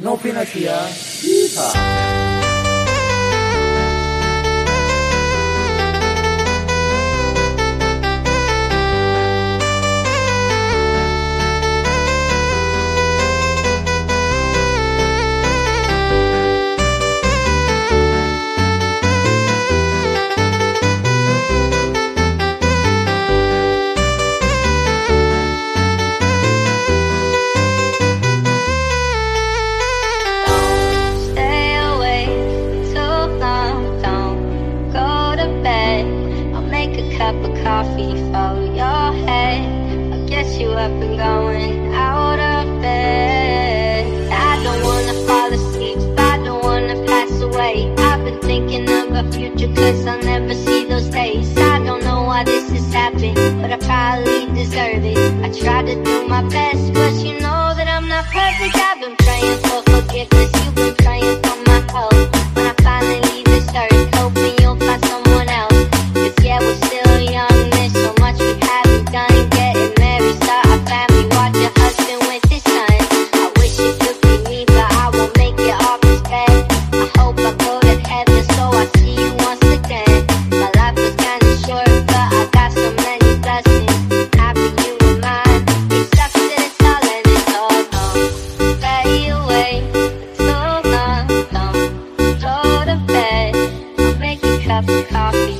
não financiar. Iha. coffee for your head. I'll get you up and going out of bed. I don't wanna fall asleep, I don't wanna pass away. I've been thinking of a future, cause I'll never see those days. I don't know why this has happened, but I probably deserve it. I try to do my best, but you know that I'm not perfect. I've been praying. cup coffee.